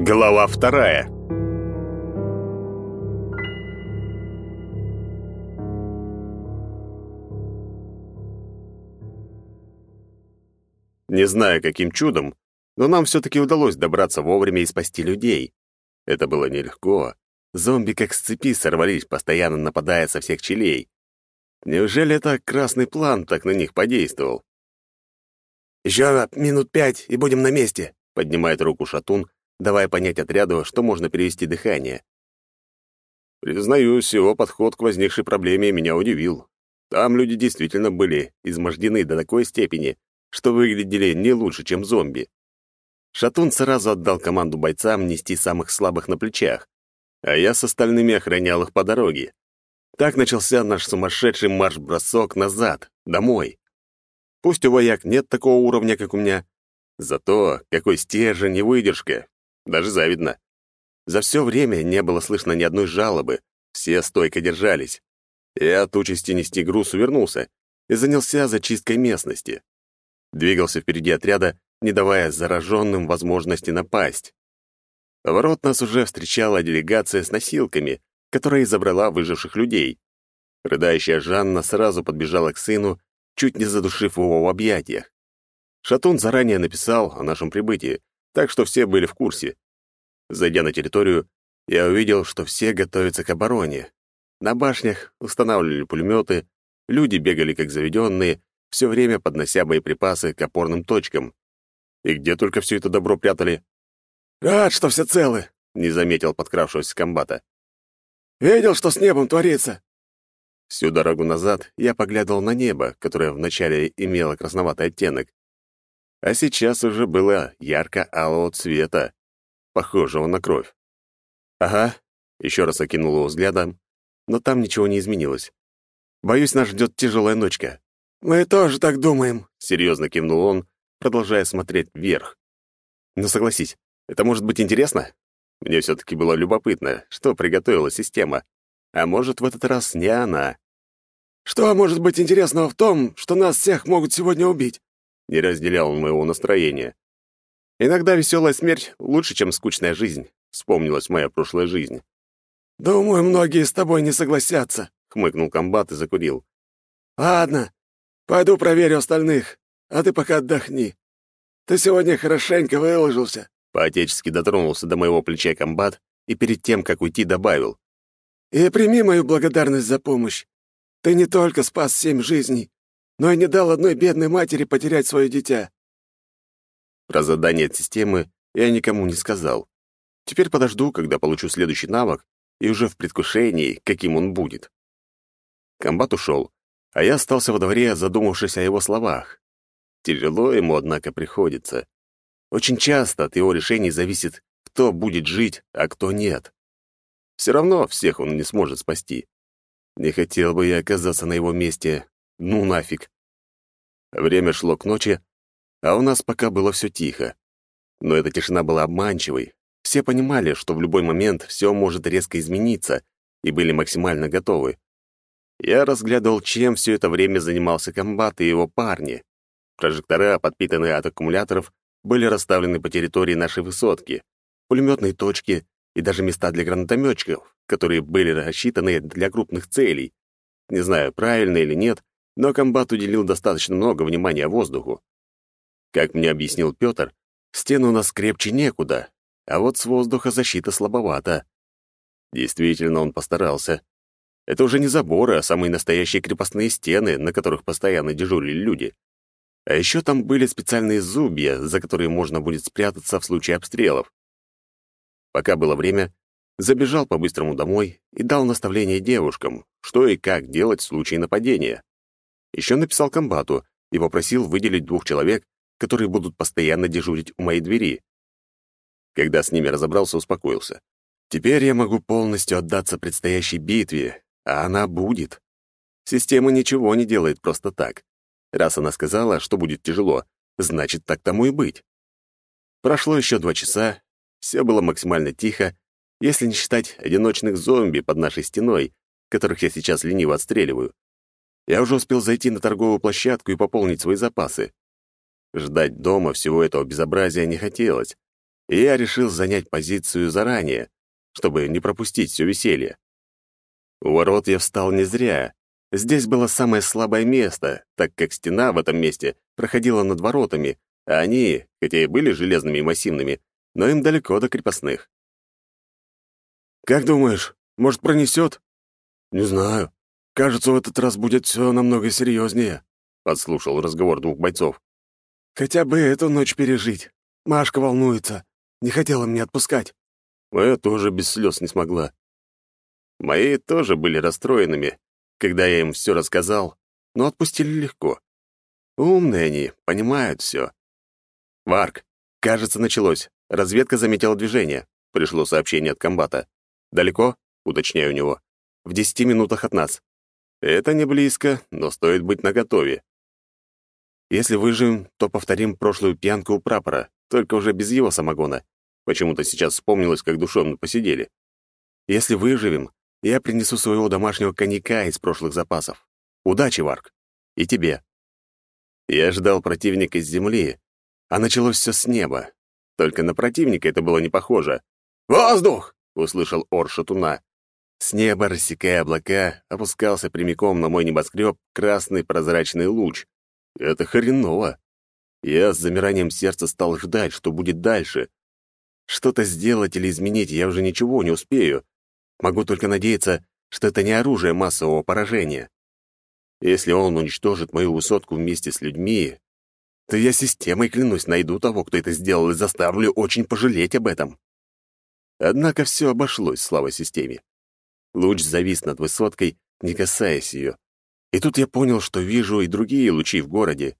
Глава вторая. Не знаю, каким чудом, но нам все-таки удалось добраться вовремя и спасти людей. Это было нелегко. Зомби как с цепи сорвались, постоянно нападая со всех челей. Неужели это красный план так на них подействовал? «Еще минут пять, и будем на месте», — поднимает руку Шатун, давая понять отряду, что можно перевести дыхание. Признаюсь, его подход к возникшей проблеме меня удивил. Там люди действительно были измождены до такой степени, что выглядели не лучше, чем зомби. Шатун сразу отдал команду бойцам нести самых слабых на плечах, а я с остальными охранял их по дороге. Так начался наш сумасшедший марш-бросок назад, домой. Пусть у вояк нет такого уровня, как у меня, зато какой стержень и выдержка. Даже завидно. За все время не было слышно ни одной жалобы, все стойко держались. Я от участи нести груз увернулся и занялся зачисткой местности. Двигался впереди отряда, не давая зараженным возможности напасть. Ворот нас уже встречала делегация с носилками, которая забрала выживших людей. Рыдающая Жанна сразу подбежала к сыну, чуть не задушив его в объятиях. Шатун заранее написал о нашем прибытии, так что все были в курсе. Зайдя на территорию, я увидел, что все готовятся к обороне. На башнях устанавливали пулеметы, люди бегали как заведенные, все время поднося боеприпасы к опорным точкам. И где только все это добро прятали? «Рад, что все целы», — не заметил подкравшегося комбата. «Видел, что с небом творится?» Всю дорогу назад я поглядывал на небо, которое вначале имело красноватый оттенок, а сейчас уже было ярко-алого цвета, похожего на кровь. «Ага», — еще раз окинул его взглядом, но там ничего не изменилось. «Боюсь, нас ждет тяжелая ночка». «Мы тоже так думаем», — серьезно кивнул он, продолжая смотреть вверх. «Ну, согласись, это может быть интересно? Мне все-таки было любопытно, что приготовила система. А может, в этот раз не она. «Что может быть интересного в том, что нас всех могут сегодня убить?» Не разделял моего настроения. «Иногда веселая смерть лучше, чем скучная жизнь», — вспомнилась моя прошлая жизнь. «Думаю, многие с тобой не согласятся», — хмыкнул комбат и закурил. «Ладно, пойду проверю остальных, а ты пока отдохни. Ты сегодня хорошенько выложился. Поотечески дотронулся до моего плеча комбат и перед тем, как уйти, добавил. «И прими мою благодарность за помощь. Ты не только спас семь жизней, но и не дал одной бедной матери потерять свое дитя». Про задание от системы я никому не сказал. Теперь подожду, когда получу следующий навык, и уже в предвкушении, каким он будет. Комбат ушел, а я остался во дворе, задумавшись о его словах. Тяжело ему, однако, приходится. Очень часто от его решений зависит, кто будет жить, а кто нет. Все равно всех он не сможет спасти. Не хотел бы я оказаться на его месте. Ну нафиг. Время шло к ночи, а у нас пока было все тихо. Но эта тишина была обманчивой. Все понимали, что в любой момент все может резко измениться, и были максимально готовы. Я разглядывал, чем все это время занимался комбат и его парни. Прожектора, подпитанные от аккумуляторов, были расставлены по территории нашей высотки, пулеметные точки и даже места для гранатометчиков, которые были рассчитаны для крупных целей. Не знаю, правильно или нет, но комбат уделил достаточно много внимания воздуху. Как мне объяснил Петр, стены у нас крепче некуда, а вот с воздуха защита слабовата. Действительно, он постарался. Это уже не заборы, а самые настоящие крепостные стены, на которых постоянно дежурили люди. А еще там были специальные зубья, за которые можно будет спрятаться в случае обстрелов. Пока было время, забежал по-быстрому домой и дал наставление девушкам, что и как делать в случае нападения. Еще написал комбату и попросил выделить двух человек, которые будут постоянно дежурить у моей двери. Когда с ними разобрался, успокоился. Теперь я могу полностью отдаться предстоящей битве, а она будет. Система ничего не делает просто так. Раз она сказала, что будет тяжело, значит, так тому и быть. Прошло еще два часа, все было максимально тихо, если не считать одиночных зомби под нашей стеной, которых я сейчас лениво отстреливаю. Я уже успел зайти на торговую площадку и пополнить свои запасы. Ждать дома всего этого безобразия не хотелось, и я решил занять позицию заранее, чтобы не пропустить все веселье. У ворот я встал не зря. Здесь было самое слабое место, так как стена в этом месте проходила над воротами, а они, хотя и были железными и массивными, но им далеко до крепостных. «Как думаешь, может, пронесет?» «Не знаю. Кажется, в этот раз будет все намного серьезнее», — подслушал разговор двух бойцов. «Хотя бы эту ночь пережить. Машка волнуется. Не хотела мне отпускать». Моя тоже без слез не смогла. Мои тоже были расстроенными, когда я им все рассказал, но отпустили легко. Умные они, понимают все. «Варк, кажется, началось. Разведка заметила движение», — пришло сообщение от комбата. «Далеко?» — уточняю у него. «В десяти минутах от нас». Это не близко, но стоит быть наготове. Если выживем, то повторим прошлую пьянку у прапора, только уже без его самогона. Почему-то сейчас вспомнилось, как душевно посидели. Если выживем, я принесу своего домашнего коньяка из прошлых запасов. Удачи, Варк. И тебе. Я ждал противника с земли, а началось все с неба. Только на противника это было не похоже. «Воздух!» — услышал ор шатуна. С неба, рассекая облака, опускался прямиком на мой небоскреб красный прозрачный луч. Это хреново. Я с замиранием сердца стал ждать, что будет дальше. Что-то сделать или изменить я уже ничего не успею. Могу только надеяться, что это не оружие массового поражения. Если он уничтожит мою высотку вместе с людьми, то я системой, клянусь, найду того, кто это сделал, и заставлю очень пожалеть об этом. Однако все обошлось, слава системе. Луч завис над высоткой, не касаясь ее. И тут я понял, что вижу и другие лучи в городе.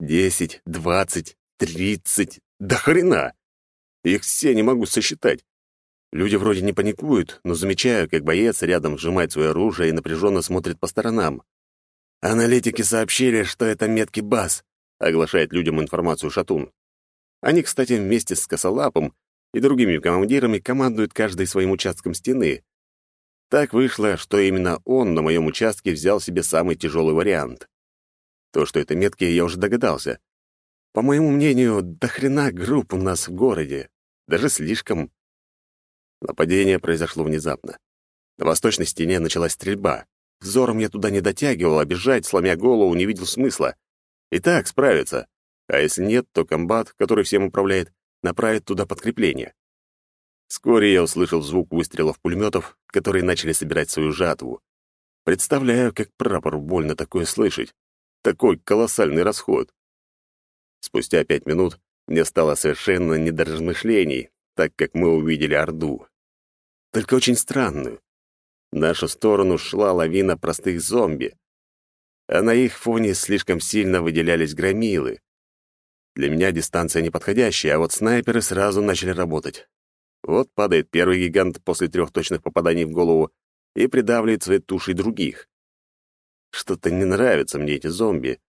Десять, двадцать, тридцать, до хрена! Их все не могу сосчитать. Люди вроде не паникуют, но замечаю, как боец рядом сжимает свое оружие и напряженно смотрит по сторонам. Аналитики сообщили, что это меткий бас, оглашает людям информацию Шатун. Они, кстати, вместе с Косолапом и другими командирами командуют каждый своим участком стены. Так вышло, что именно он на моем участке взял себе самый тяжелый вариант. То, что это метки, я уже догадался. По моему мнению, до хрена групп у нас в городе. Даже слишком. Нападение произошло внезапно. На восточной стене началась стрельба. Взором я туда не дотягивал, а бежать, сломя голову, не видел смысла. И так справиться. А если нет, то комбат, который всем управляет, направит туда подкрепление. Вскоре я услышал звук выстрелов пулеметов, которые начали собирать свою жатву. Представляю, как прапору больно такое слышать. Такой колоссальный расход. Спустя пять минут мне стало совершенно не до размышлений, так как мы увидели Орду. Только очень странную. В нашу сторону шла лавина простых зомби, а на их фоне слишком сильно выделялись громилы. Для меня дистанция неподходящая, а вот снайперы сразу начали работать. Вот падает первый гигант после трех точных попаданий в голову и придавливает своей тушей других. Что-то не нравятся мне эти зомби.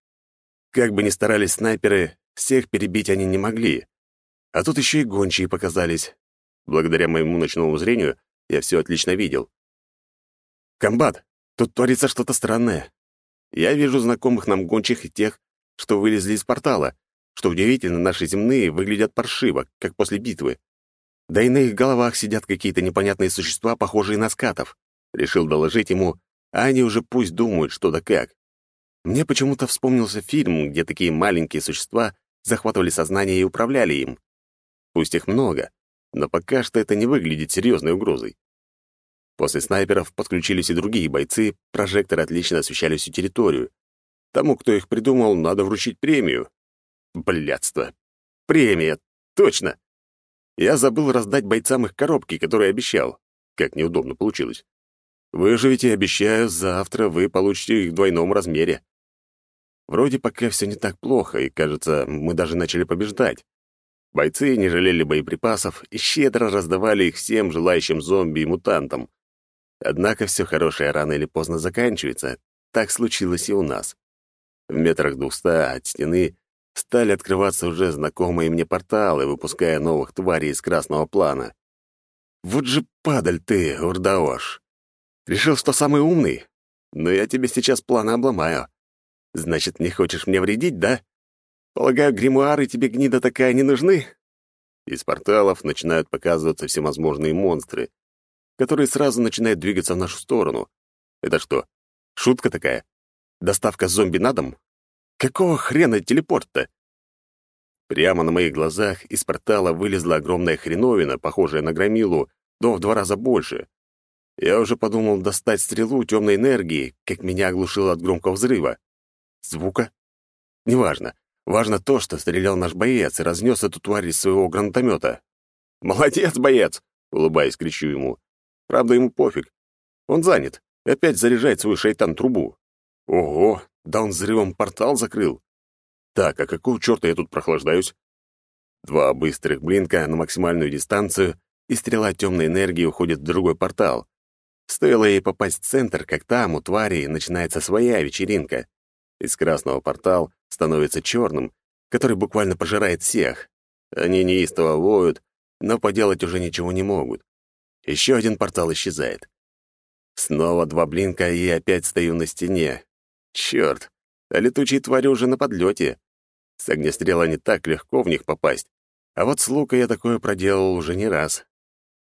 Как бы ни старались снайперы, всех перебить они не могли. А тут еще и гончие показались. Благодаря моему ночному зрению я все отлично видел. «Комбат, тут творится что-то странное. Я вижу знакомых нам гончих и тех, что вылезли из портала. Что удивительно, наши земные выглядят паршиво, как после битвы. Да и на их головах сидят какие-то непонятные существа, похожие на скатов. Решил доложить ему, а они уже пусть думают, что да как. Мне почему-то вспомнился фильм, где такие маленькие существа захватывали сознание и управляли им. Пусть их много, но пока что это не выглядит серьезной угрозой. После снайперов подключились и другие бойцы, прожекторы отлично освещали всю территорию. Тому, кто их придумал, надо вручить премию. Блядство. Премия. Точно. Я забыл раздать бойцам их коробки, которые обещал. Как неудобно получилось. Выживите, обещаю, завтра вы получите их в двойном размере. Вроде пока все не так плохо, и, кажется, мы даже начали побеждать. Бойцы не жалели боеприпасов и щедро раздавали их всем желающим зомби и мутантам. Однако все хорошее рано или поздно заканчивается. Так случилось и у нас. В метрах двухста от стены стали открываться уже знакомые мне порталы, выпуская новых тварей из красного плана. Вот же падаль ты, урдаош! Решил, что самый умный? Но я тебе сейчас планы обломаю. Значит, не хочешь мне вредить, да? Полагаю, гримуары тебе, гнида такая, не нужны? Из порталов начинают показываться всевозможные монстры, которые сразу начинают двигаться в нашу сторону. Это что, шутка такая? Доставка зомби на дом? Какого хрена телепорт-то? Прямо на моих глазах из портала вылезла огромная хреновина, похожая на громилу, но в два раза больше. Я уже подумал достать стрелу темной энергии, как меня оглушило от громкого взрыва. Звука? Неважно. Важно то, что стрелял наш боец и разнес эту тварь из своего гранатомета. «Молодец, боец!» — улыбаясь, кричу ему. Правда, ему пофиг. Он занят. И опять заряжает свою шайтан-трубу. Ого, да он взрывом портал закрыл. Так, а какого черта я тут прохлаждаюсь? Два быстрых блинка на максимальную дистанцию, и стрела темной энергии уходит в другой портал. Стоило ей попасть в центр, как там, у твари, начинается своя вечеринка. Из красного портал становится черным, который буквально пожирает всех. Они неистово воют, но поделать уже ничего не могут. Еще один портал исчезает. Снова два блинка, и опять стою на стене. Черт, а летучие твари уже на подлете. С огнестрела не так легко в них попасть. А вот с лука я такое проделал уже не раз.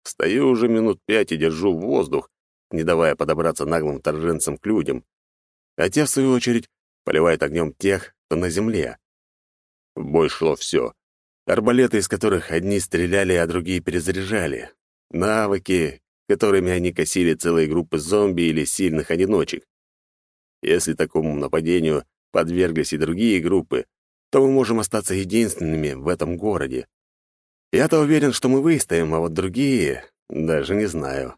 Стою уже минут пять и держу воздух, не давая подобраться наглым торженцам к людям. А те, в свою очередь, поливают огнем тех, кто на земле. В бой шло все. Арбалеты, из которых одни стреляли, а другие перезаряжали. Навыки, которыми они косили целые группы зомби или сильных одиночек. Если такому нападению подверглись и другие группы, то мы можем остаться единственными в этом городе. Я-то уверен, что мы выстоим, а вот другие даже не знаю.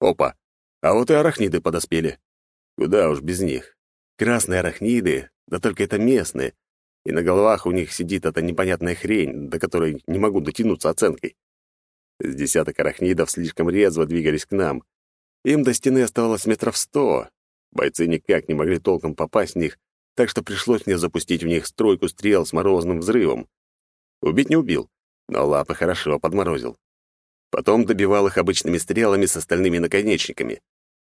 Опа, а вот и арахниды подоспели. Куда уж без них. Красные арахниды, да только это местные, и на головах у них сидит эта непонятная хрень, до которой не могу дотянуться оценкой. С десяток арахнидов слишком резво двигались к нам. Им до стены оставалось метров сто. Бойцы никак не могли толком попасть в них, так что пришлось мне запустить в них стройку стрел с морозным взрывом. Убить не убил, но лапы хорошо подморозил. Потом добивал их обычными стрелами с остальными наконечниками.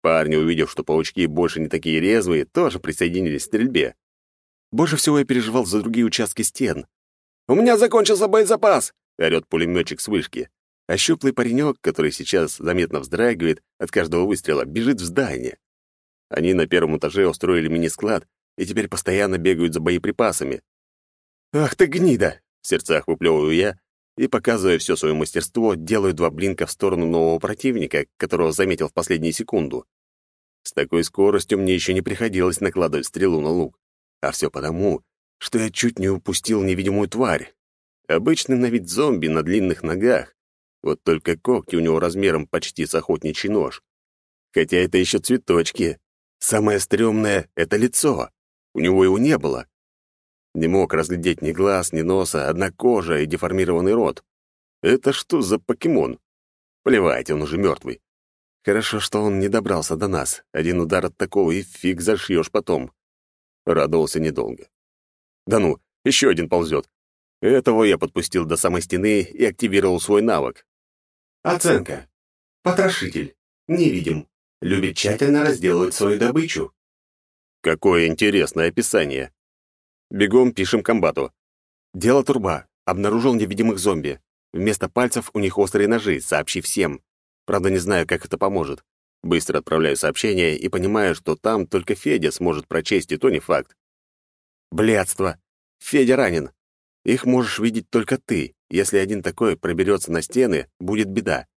Парни, увидев, что паучки больше не такие резвые, тоже присоединились к стрельбе. Больше всего я переживал за другие участки стен. «У меня закончился боезапас!» — орёт пулемётчик с вышки. А щуплый паренек, который сейчас заметно вздрагивает от каждого выстрела, бежит в здание. Они на первом этаже устроили мини-склад и теперь постоянно бегают за боеприпасами. «Ах ты гнида!» — в сердцах выплевываю я и, показывая все свое мастерство, делаю два блинка в сторону нового противника, которого заметил в последнюю секунду. С такой скоростью мне еще не приходилось накладывать стрелу на лук. А все потому, что я чуть не упустил невидимую тварь. Обычный на вид зомби на длинных ногах, вот только когти у него размером почти с охотничий нож. Хотя это еще цветочки. Самое стрёмное — это лицо. У него его не было. Не мог разглядеть ни глаз, ни носа, одна кожа и деформированный рот. Это что за покемон? Плевать, он уже мертвый. Хорошо, что он не добрался до нас. Один удар от такого, и фиг зашьешь потом. Радовался недолго. Да ну, еще один ползет. Этого я подпустил до самой стены и активировал свой навык. Оценка. Потрошитель. Невидим. Любит тщательно разделывать свою добычу. Какое интересное описание. Бегом пишем комбату. Дело турба. Обнаружил невидимых зомби. Вместо пальцев у них острые ножи, сообщи всем. Правда, не знаю, как это поможет. Быстро отправляю сообщение и понимаю, что там только Федя сможет прочесть, и то не факт. Блядство. Федя ранен. Их можешь видеть только ты. Если один такой проберется на стены, будет беда.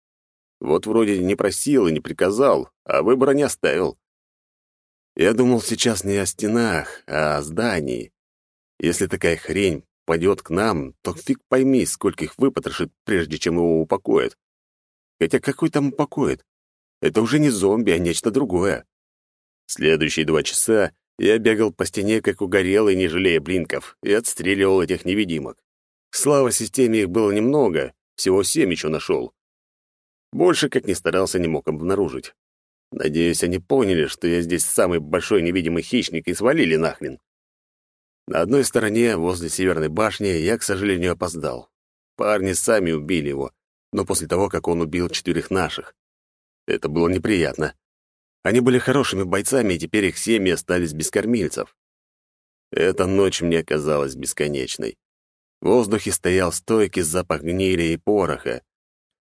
Вот вроде не просил и не приказал, а выбора не оставил. Я думал сейчас не о стенах, а о здании. Если такая хрень пойдет к нам, то фиг пойми, сколько их выпотрошит, прежде чем его упокоят. Хотя какой там упокоит? Это уже не зомби, а нечто другое. Следующие два часа я бегал по стене, как угорелый, не жалея блинков, и отстреливал этих невидимок. Слава системе их было немного, всего семь еще нашел. Больше, как ни старался, не мог обнаружить. Надеюсь, они поняли, что я здесь самый большой невидимый хищник и свалили нахрен. На одной стороне, возле северной башни, я, к сожалению, опоздал. Парни сами убили его, но после того, как он убил четырех наших. Это было неприятно. Они были хорошими бойцами, и теперь их семьи остались без кормильцев. Эта ночь мне казалась бесконечной. В воздухе стоял стойкий запах гнили и пороха.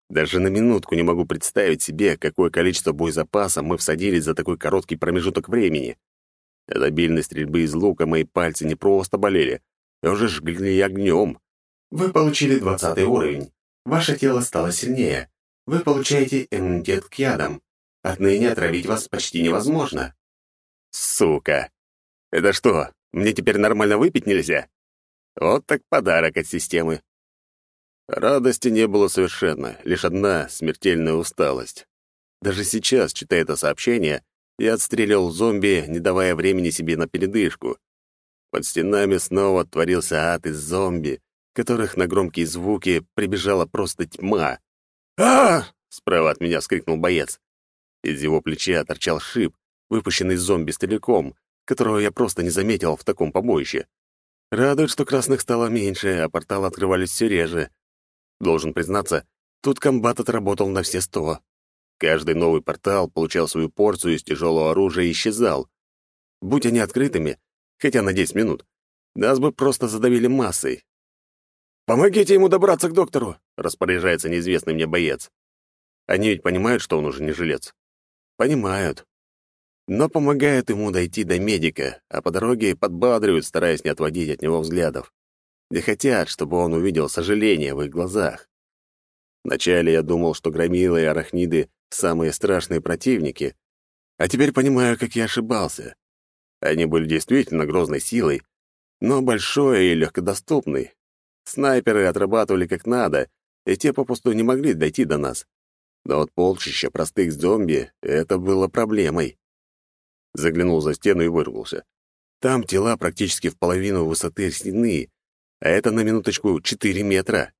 Даже на минутку не могу представить себе, какое количество боезапаса мы всадили за такой короткий промежуток времени. От обильной стрельбы из лука мои пальцы не просто болели, а уже жгли огнем. Вы получили двадцатый уровень. Ваше тело стало сильнее. Вы получаете иммунитет к ядам. Отныне отравить вас почти невозможно. Сука! Это что, мне теперь нормально выпить нельзя? Вот так подарок от системы. Радости не было совершенно, лишь одна смертельная усталость. Даже сейчас, читая это сообщение, я отстреливал зомби, не давая времени себе на передышку. Под стенами снова творился ад из зомби, которых на громкие звуки прибежала просто тьма. а справа от меня вскрикнул боец. Из его плеча торчал шип, выпущенный зомби-стреляком, которого я просто не заметил в таком побоище. Радует, что красных стало меньше, а порталы открывались все реже. Должен признаться, тут комбат отработал на все сто. Каждый новый портал получал свою порцию из тяжелого оружия и исчезал. Будь они открытыми, хотя на 10 минут, нас бы просто задавили массой. «Помогите ему добраться к доктору!» — распоряжается неизвестный мне боец. Они ведь понимают, что он уже не жилец. Понимают но помогают ему дойти до медика, а по дороге подбадривают, стараясь не отводить от него взглядов. Не хотят, чтобы он увидел сожаление в их глазах. Вначале я думал, что громилы и арахниды — самые страшные противники, а теперь понимаю, как я ошибался. Они были действительно грозной силой, но большой и легкодоступной. Снайперы отрабатывали как надо, и те попросту не могли дойти до нас. Но вот полчища простых зомби — это было проблемой. Заглянул за стену и выругался. Там тела практически в половину высоты стены, а это на минуточку 4 метра.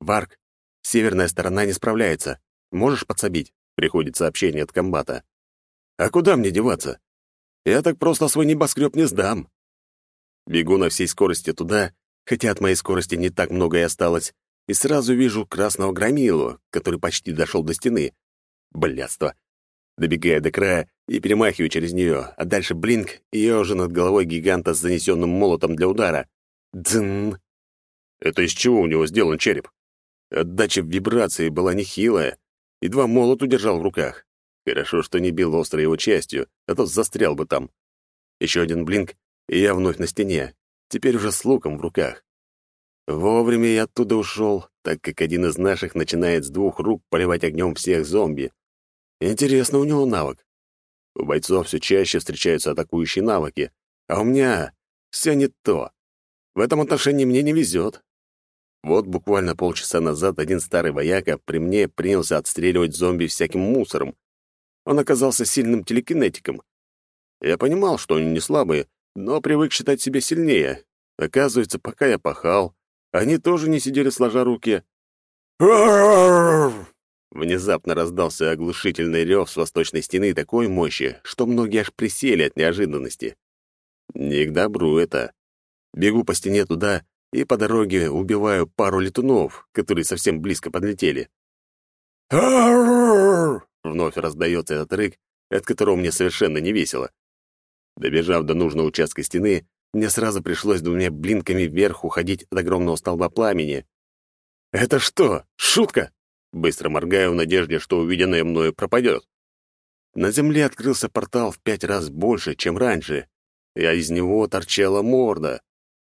Варк, северная сторона не справляется. Можешь подсобить? Приходит сообщение от комбата. А куда мне деваться? Я так просто свой небоскреб не сдам. Бегу на всей скорости туда, хотя от моей скорости не так много и осталось, и сразу вижу красного громилу, который почти дошел до стены. Блядство. Добегая до края и перемахиваю через нее, а дальше блинк, и я уже над головой гиганта с занесенным молотом для удара. Дзын! Это из чего у него сделан череп? Отдача в вибрации была нехилая. Едва молот удержал в руках. Хорошо, что не бил острой его частью, а то застрял бы там. Еще один блинк, и я вновь на стене. Теперь уже с луком в руках. Вовремя я оттуда ушел, так как один из наших начинает с двух рук поливать огнем всех зомби. Интересно у него навык. У бойцов все чаще встречаются атакующие навыки, а у меня все не то. В этом отношении мне не везет. Вот буквально полчаса назад один старый вояка при мне принялся отстреливать зомби всяким мусором. Он оказался сильным телекинетиком. Я понимал, что они не слабые, но привык считать себя сильнее. Оказывается, пока я пахал, они тоже не сидели сложа руки. Внезапно раздался оглушительный рев с восточной стены такой мощи, что многие аж присели от неожиданности. Не к добру это. Бегу по стене туда и по дороге убиваю пару летунов, которые совсем близко подлетели. Вновь раздается этот рык, от которого мне совершенно не весело. Добежав до нужного участка стены, мне сразу пришлось двумя блинками вверх уходить от огромного столба пламени. «Это что, шутка?» Быстро моргаю в надежде, что увиденное мною пропадет. На земле открылся портал в пять раз больше, чем раньше, а из него торчала морда.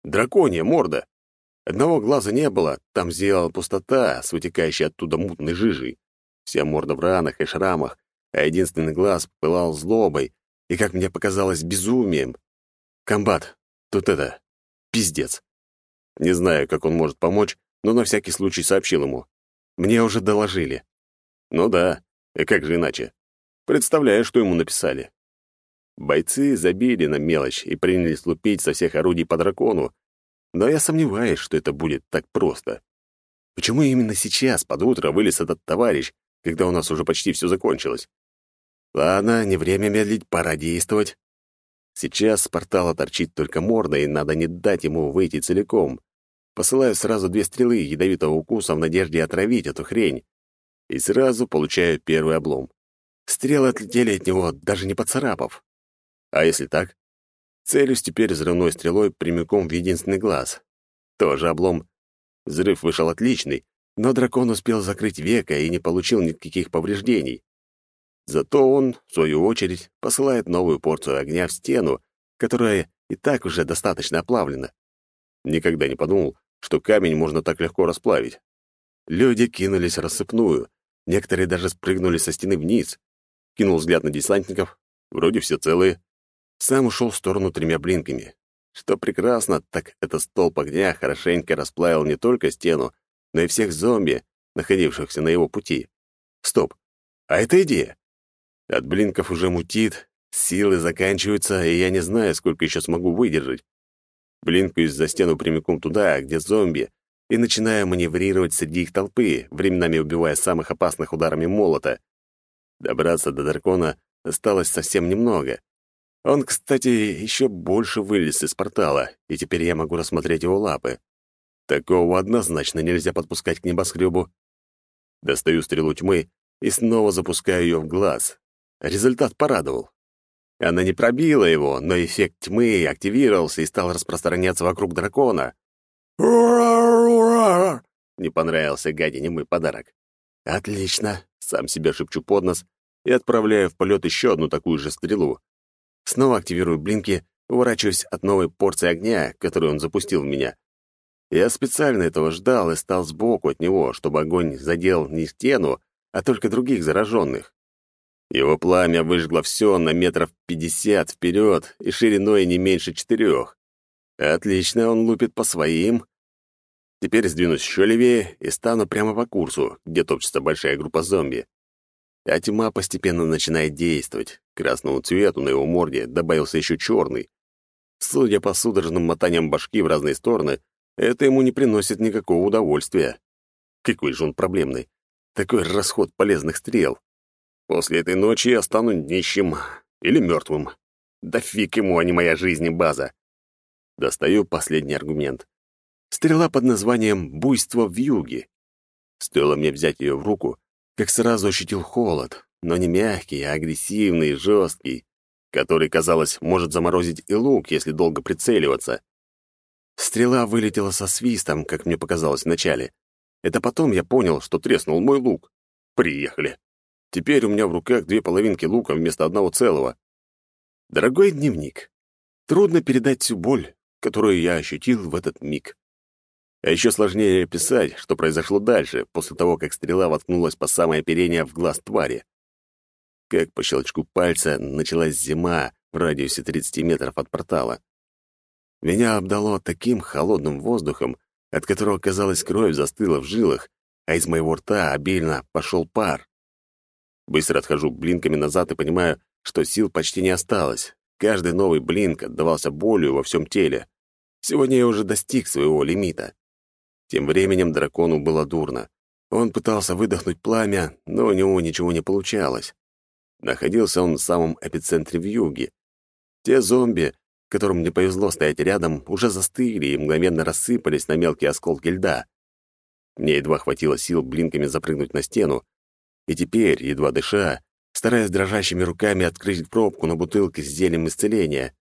Драконья морда. Одного глаза не было, там зияла пустота с вытекающей оттуда мутной жижей. Вся морда в ранах и шрамах, а единственный глаз пылал злобой и, как мне показалось, безумием. Комбат, тут это, пиздец. Не знаю, как он может помочь, но на всякий случай сообщил ему. Мне уже доложили. Ну да, и как же иначе? Представляю, что ему написали. Бойцы забили на мелочь и принялись лупить со всех орудий по дракону, но я сомневаюсь, что это будет так просто. Почему именно сейчас, под утро, вылез этот товарищ, когда у нас уже почти все закончилось? Ладно, не время медлить, пора действовать. Сейчас с портала торчит только морда, и надо не дать ему выйти целиком. Посылаю сразу две стрелы ядовитого укуса в надежде отравить эту хрень. И сразу получаю первый облом. Стрелы отлетели от него, даже не поцарапав. А если так? Целюсь теперь взрывной стрелой прямиком в единственный глаз. Тоже облом. Взрыв вышел отличный, но дракон успел закрыть века и не получил никаких повреждений. Зато он, в свою очередь, посылает новую порцию огня в стену, которая и так уже достаточно оплавлена. Никогда не подумал, что камень можно так легко расплавить. Люди кинулись рассыпную, некоторые даже спрыгнули со стены вниз. Кинул взгляд на десантников, вроде все целые. Сам ушел в сторону тремя блинками. Что прекрасно, так это столб огня хорошенько расплавил не только стену, но и всех зомби, находившихся на его пути. Стоп, а это идея. От блинков уже мутит, силы заканчиваются, и я не знаю, сколько еще смогу выдержать. Блинкаюсь за стену прямиком туда, где зомби, и начинаю маневрировать среди их толпы, временами убивая самых опасных ударами молота. Добраться до дракона осталось совсем немного. Он, кстати, еще больше вылез из портала, и теперь я могу рассмотреть его лапы. Такого однозначно нельзя подпускать к небоскребу. Достаю стрелу тьмы и снова запускаю ее в глаз. Результат порадовал. Она не пробила его, но эффект тьмы активировался и стал распространяться вокруг дракона. «Ура-ура!» Не понравился гадине мой подарок. «Отлично!» — сам себе шепчу под нос и отправляю в полет еще одну такую же стрелу. Снова активирую блинки, уворачиваюсь от новой порции огня, которую он запустил в меня. Я специально этого ждал и стал сбоку от него, чтобы огонь задел не стену, а только других зараженных. Его пламя выжгло все на метров пятьдесят вперед и шириной не меньше четырех. Отлично, он лупит по своим. Теперь сдвинусь еще левее и стану прямо по курсу, где топчется большая группа зомби. А тьма постепенно начинает действовать. Красному цвету на его морде добавился еще черный. Судя по судорожным мотаниям башки в разные стороны, это ему не приносит никакого удовольствия. Какой же он проблемный. Такой расход полезных стрел. После этой ночи я стану нищим или мертвым. Да фиг ему, а не моя жизнь и база. Достаю последний аргумент. Стрела под названием «Буйство в юге». Стоило мне взять ее в руку, как сразу ощутил холод, но не мягкий, а агрессивный, жесткий, который, казалось, может заморозить и лук, если долго прицеливаться. Стрела вылетела со свистом, как мне показалось вначале. Это потом я понял, что треснул мой лук. Приехали. Теперь у меня в руках две половинки лука вместо одного целого. Дорогой дневник, трудно передать всю боль, которую я ощутил в этот миг. А еще сложнее описать, что произошло дальше, после того, как стрела воткнулась по самое оперение в глаз твари. Как по щелчку пальца началась зима в радиусе 30 метров от портала. Меня обдало таким холодным воздухом, от которого, казалось, кровь застыла в жилах, а из моего рта обильно пошел пар. Быстро отхожу блинками назад и понимаю, что сил почти не осталось. Каждый новый блинк отдавался болью во всем теле. Сегодня я уже достиг своего лимита. Тем временем дракону было дурно. Он пытался выдохнуть пламя, но у него ничего не получалось. Находился он в самом эпицентре юге. Те зомби, которым не повезло стоять рядом, уже застыли и мгновенно рассыпались на мелкие осколки льда. Мне едва хватило сил блинками запрыгнуть на стену, и теперь, едва дыша, стараясь дрожащими руками открыть пробку на бутылке с зельем исцеления.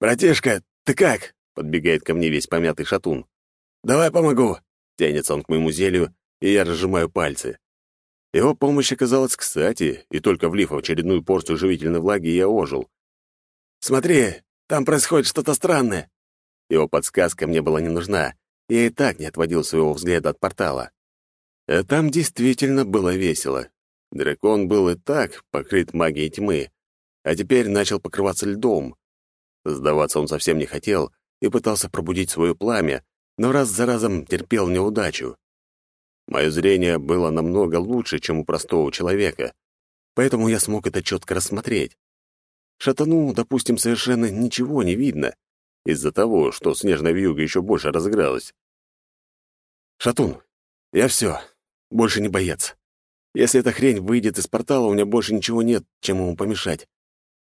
«Братишка, ты как?» — подбегает ко мне весь помятый шатун. «Давай помогу!» — тянется он к моему зелью, и я разжимаю пальцы. Его помощь оказалась кстати, и только влив очередную порцию живительной влаги, я ожил. «Смотри, там происходит что-то странное!» Его подсказка мне была не нужна, я и так не отводил своего взгляда от портала. А там действительно было весело. Дракон был и так покрыт магией тьмы, а теперь начал покрываться льдом. Сдаваться он совсем не хотел и пытался пробудить свое пламя, но раз за разом терпел неудачу. Мое зрение было намного лучше, чем у простого человека, поэтому я смог это четко рассмотреть. Шатану, допустим, совершенно ничего не видно, из-за того, что снежная вьюга еще больше разыгралась. «Шатун, я все, больше не боец. Если эта хрень выйдет из портала, у меня больше ничего нет, чем ему помешать.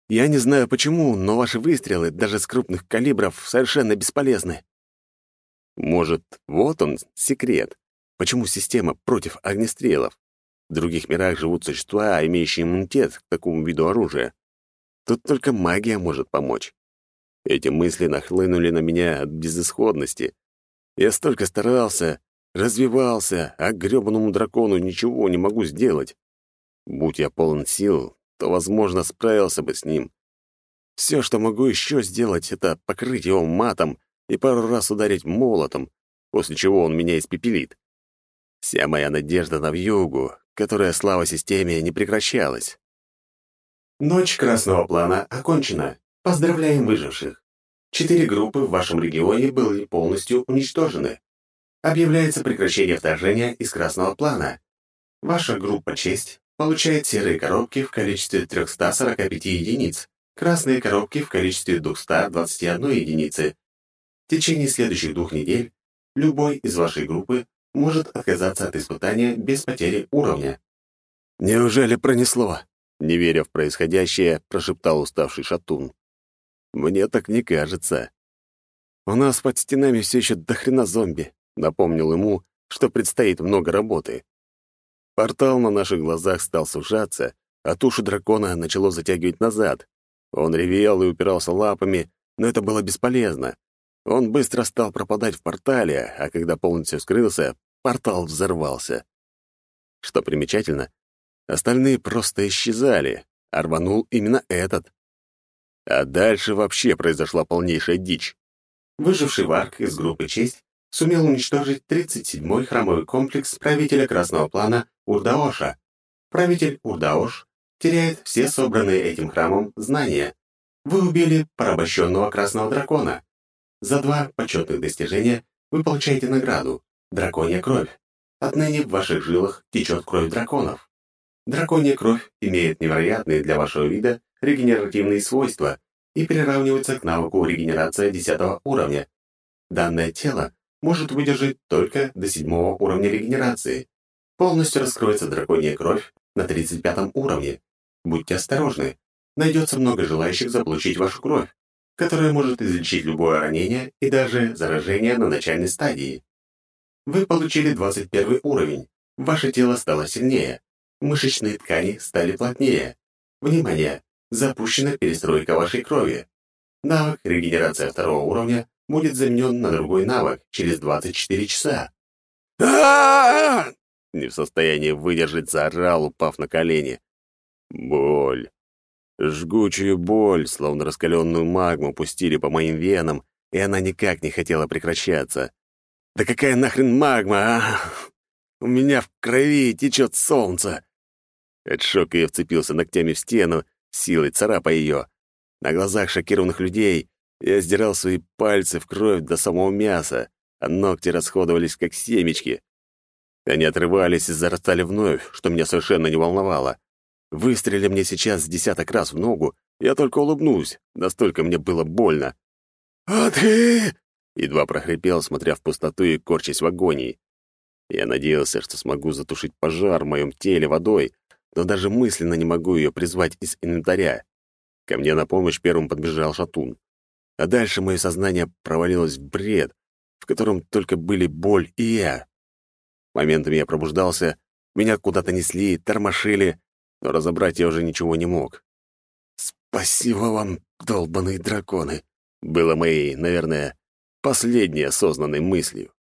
Я не знаю почему, но ваши выстрелы, даже с крупных калибров, совершенно бесполезны. Может, вот он, секрет. Почему система против огнестрелов? В других мирах живут существа, имеющие иммунитет к такому виду оружия. Тут только магия может помочь. Эти мысли нахлынули на меня от безысходности. Я столько старался, развивался, а грёбаному дракону ничего не могу сделать. Будь я полон сил, то, возможно, справился бы с ним. Все, что могу еще сделать, это покрыть его матом и пару раз ударить молотом, после чего он меня испепелит. Вся моя надежда на вьюгу, которая, слава системе, не прекращалась. Ночь красного плана окончена. Поздравляем выживших. Четыре группы в вашем регионе были полностью уничтожены. Объявляется прекращение вторжения из красного плана. Ваша группа «Честь» получает серые коробки в количестве 345 единиц, красные коробки в количестве 221 единицы. В течение следующих двух недель любой из вашей группы может отказаться от испытания без потери уровня. «Неужели пронесло?» Не веря в происходящее, прошептал уставший шатун. «Мне так не кажется. У нас под стенами все еще дохрена зомби», напомнил ему, что предстоит много работы. Портал на наших глазах стал сужаться, а тушу дракона начало затягивать назад. Он ревел и упирался лапами, но это было бесполезно. Он быстро стал пропадать в портале, а когда полностью скрылся, портал взорвался. Что примечательно, остальные просто исчезали, а рванул именно этот. А дальше вообще произошла полнейшая дичь. Выживший варк из группы «Честь» сумел уничтожить 37-й храмовой комплекс правителя Красного плана Урдаоша. Правитель Урдаош теряет все собранные этим храмом знания. Вы убили порабощенного Красного дракона. За два почетных достижения вы получаете награду — драконья кровь. Отныне в ваших жилах течет кровь драконов. Драконья кровь имеет невероятные для вашего вида регенеративные свойства и приравнивается к навыку регенерация 10 уровня. Данное тело может выдержать только до 7 уровня регенерации. Полностью раскроется драконья кровь на 35 уровне. Будьте осторожны, найдется много желающих заполучить вашу кровь которая может излечить любое ранение и даже заражение на начальной стадии. Вы получили 21 уровень. Ваше тело стало сильнее. Мышечные ткани стали плотнее. Внимание! Запущена перестройка вашей крови. Навык регенерация второго уровня будет заменен на другой навык через 24 часа. Не в состоянии выдержать, заорал, упав на колени. Боль. Жгучую боль, словно раскаленную магму, пустили по моим венам, и она никак не хотела прекращаться. «Да какая нахрен магма, а? У меня в крови течет солнце!» От шока я вцепился ногтями в стену, силой царапая ее. На глазах шокированных людей я сдирал свои пальцы в кровь до самого мяса, а ногти расходовались как семечки. Они отрывались и зарастали вновь, что меня совершенно не волновало. Выстрели мне сейчас десяток раз в ногу, я только улыбнусь, настолько мне было больно. «А ты...» — едва прохрипел, смотря в пустоту и корчась в агонии. Я надеялся, что смогу затушить пожар в моем теле водой, но даже мысленно не могу ее призвать из инвентаря. Ко мне на помощь первым подбежал шатун. А дальше мое сознание провалилось в бред, в котором только были боль и я. Моментами я пробуждался, меня куда-то несли, тормошили, но разобрать я уже ничего не мог. «Спасибо вам, долбаные драконы!» было моей, наверное, последней осознанной мыслью.